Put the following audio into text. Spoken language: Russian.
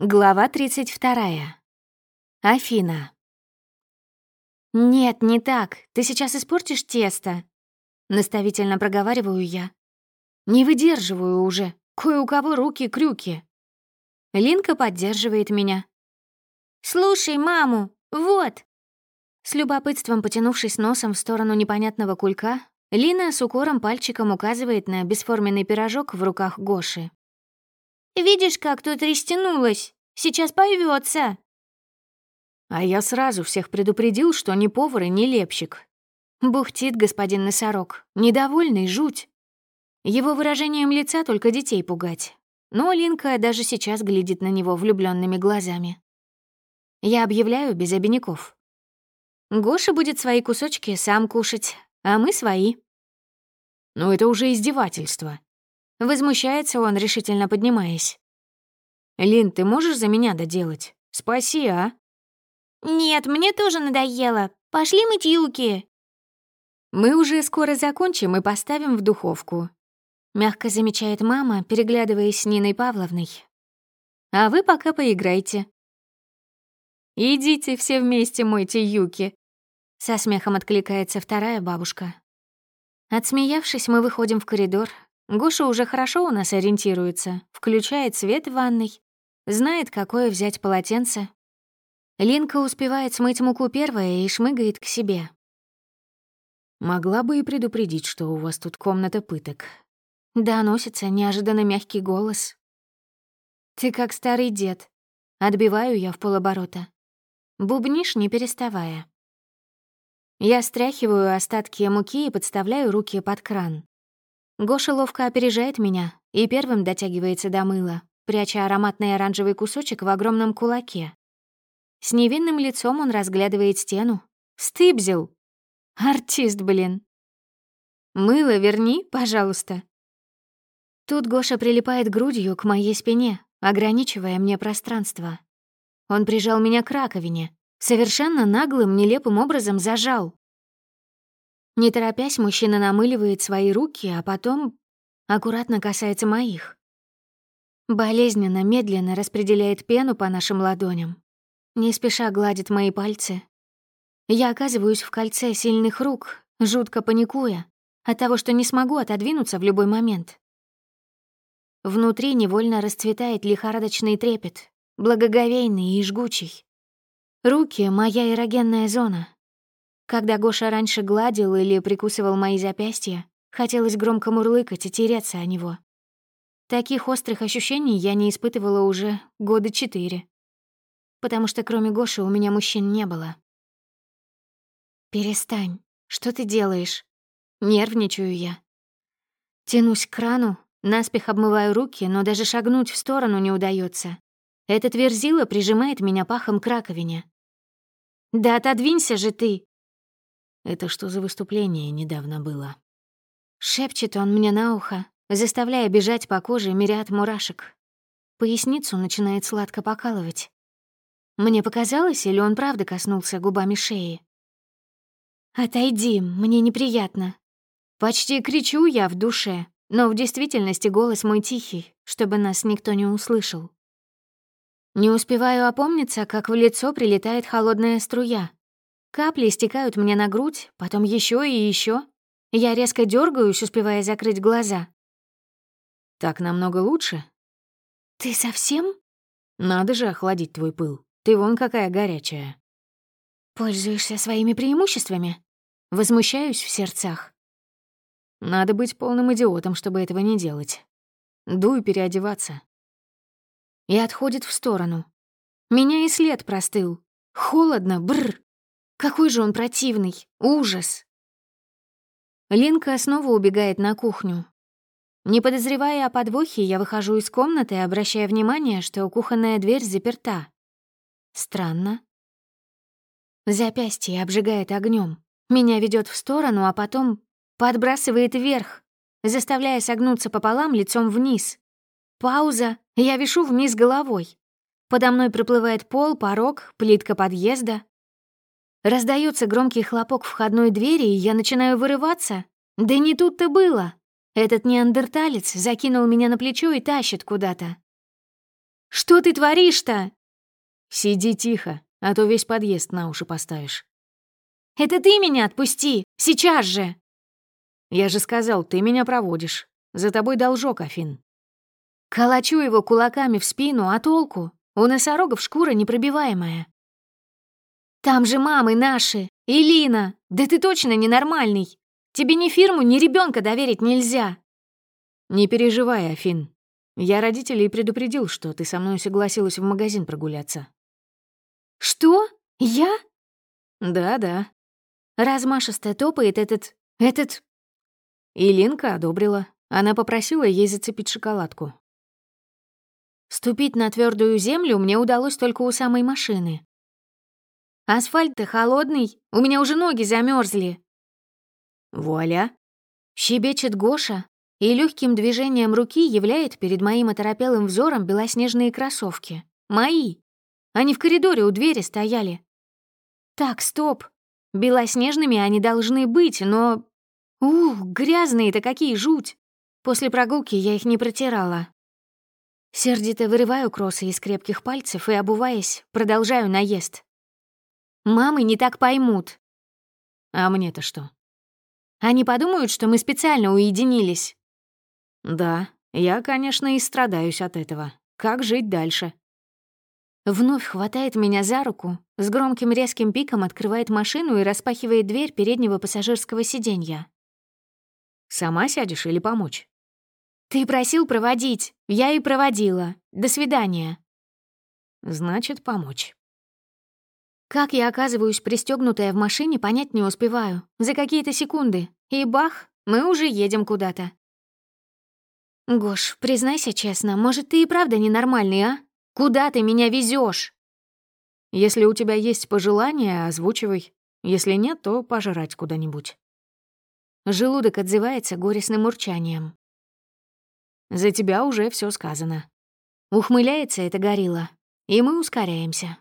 Глава 32. Афина. «Нет, не так. Ты сейчас испортишь тесто», — наставительно проговариваю я. «Не выдерживаю уже. Кое у кого руки-крюки». Линка поддерживает меня. «Слушай маму, вот!» С любопытством потянувшись носом в сторону непонятного кулька, Лина с укором пальчиком указывает на бесформенный пирожок в руках Гоши. Видишь, как тут растянулось? Сейчас появится. А я сразу всех предупредил, что ни повар и ни лепщик. Бухтит господин носорог, недовольный жуть. Его выражением лица только детей пугать. Но Линка даже сейчас глядит на него влюбленными глазами. Я объявляю без обиняков. Гоша будет свои кусочки сам кушать, а мы свои. Но это уже издевательство. Возмущается он, решительно поднимаясь. «Лин, ты можешь за меня доделать? Спаси, а?» «Нет, мне тоже надоело. Пошли мыть юки». «Мы уже скоро закончим и поставим в духовку», — мягко замечает мама, переглядываясь с Ниной Павловной. «А вы пока поиграйте». «Идите все вместе мойте юки», — со смехом откликается вторая бабушка. Отсмеявшись, мы выходим в коридор, Гоша уже хорошо у нас ориентируется, включает свет в ванной, знает, какое взять полотенце. Линка успевает смыть муку первая и шмыгает к себе. «Могла бы и предупредить, что у вас тут комната пыток». Доносится неожиданно мягкий голос. «Ты как старый дед». Отбиваю я в полоборота. Бубнишь, не переставая. Я стряхиваю остатки муки и подставляю руки под кран. Гоша ловко опережает меня и первым дотягивается до мыла, пряча ароматный оранжевый кусочек в огромном кулаке. С невинным лицом он разглядывает стену. Стыбзил. Артист, блин. Мыло верни, пожалуйста. Тут Гоша прилипает грудью к моей спине, ограничивая мне пространство. Он прижал меня к раковине, совершенно наглым, нелепым образом зажал. Не торопясь, мужчина намыливает свои руки, а потом аккуратно касается моих. Болезненно, медленно распределяет пену по нашим ладоням. Не спеша гладит мои пальцы. Я оказываюсь в кольце сильных рук, жутко паникуя от того, что не смогу отодвинуться в любой момент. Внутри невольно расцветает лихорадочный трепет, благоговейный и жгучий. Руки — моя эрогенная зона, когда Гоша раньше гладил или прикусывал мои запястья, хотелось громко мурлыкать и тереться о него. Таких острых ощущений я не испытывала уже года четыре. Потому что кроме Гоши у меня мужчин не было. «Перестань. Что ты делаешь?» Нервничаю я. Тянусь к крану, наспех обмываю руки, но даже шагнуть в сторону не удается. Этот верзила прижимает меня пахом к раковине. «Да отодвинься же ты!» Это что за выступление недавно было? Шепчет он мне на ухо, заставляя бежать по коже мириад мурашек. Поясницу начинает сладко покалывать. Мне показалось, или он правда коснулся губами шеи? «Отойди, мне неприятно». Почти кричу я в душе, но в действительности голос мой тихий, чтобы нас никто не услышал. Не успеваю опомниться, как в лицо прилетает холодная струя. Капли стекают мне на грудь, потом еще и еще. Я резко дергаюсь, успевая закрыть глаза. Так намного лучше. Ты совсем? Надо же охладить твой пыл. Ты вон какая горячая. Пользуешься своими преимуществами? Возмущаюсь в сердцах. Надо быть полным идиотом, чтобы этого не делать. Дуй переодеваться. И отходит в сторону. Меня и след простыл. Холодно, бррр. Какой же он противный! Ужас! Линка снова убегает на кухню. Не подозревая о подвохе, я выхожу из комнаты, обращая внимание, что кухонная дверь заперта. Странно. Запястье обжигает огнем. Меня ведет в сторону, а потом подбрасывает вверх, заставляя согнуться пополам лицом вниз. Пауза, я вишу вниз головой. Подо мной проплывает пол, порог, плитка подъезда. Раздается громкий хлопок входной двери, и я начинаю вырываться. Да не тут-то было. Этот неандерталец закинул меня на плечо и тащит куда-то. Что ты творишь-то?» «Сиди тихо, а то весь подъезд на уши поставишь». «Это ты меня отпусти! Сейчас же!» «Я же сказал, ты меня проводишь. За тобой должок, Афин». Калачу его кулаками в спину, а толку? У носорогов шкура непробиваемая. «Там же мамы наши! Илина! Да ты точно ненормальный! Тебе ни фирму, ни ребенка доверить нельзя!» «Не переживай, Афин. Я родителей предупредил, что ты со мной согласилась в магазин прогуляться». «Что? Я?» «Да-да». Размашисто топает этот... этот... Илинка одобрила. Она попросила ей зацепить шоколадку. Ступить на твердую землю мне удалось только у самой машины. Асфальт-то холодный, у меня уже ноги замерзли. Вуаля. Щебечет Гоша и легким движением руки являет перед моим оторопелым взором белоснежные кроссовки. Мои. Они в коридоре у двери стояли. Так, стоп. Белоснежными они должны быть, но... Ух, грязные-то какие, жуть. После прогулки я их не протирала. Сердито вырываю кроссы из крепких пальцев и, обуваясь, продолжаю наезд. Мамы не так поймут. А мне-то что? Они подумают, что мы специально уединились. Да, я, конечно, и страдаюсь от этого. Как жить дальше? Вновь хватает меня за руку, с громким резким пиком открывает машину и распахивает дверь переднего пассажирского сиденья. Сама сядешь или помочь? Ты просил проводить, я и проводила. До свидания. Значит, помочь. Как я оказываюсь пристегнутая в машине, понять не успеваю. За какие-то секунды. И бах, мы уже едем куда-то. Гош, признайся честно, может, ты и правда ненормальный, а? Куда ты меня везешь? Если у тебя есть пожелания, озвучивай. Если нет, то пожрать куда-нибудь. Желудок отзывается горестным урчанием. За тебя уже все сказано. Ухмыляется эта горилла, и мы ускоряемся.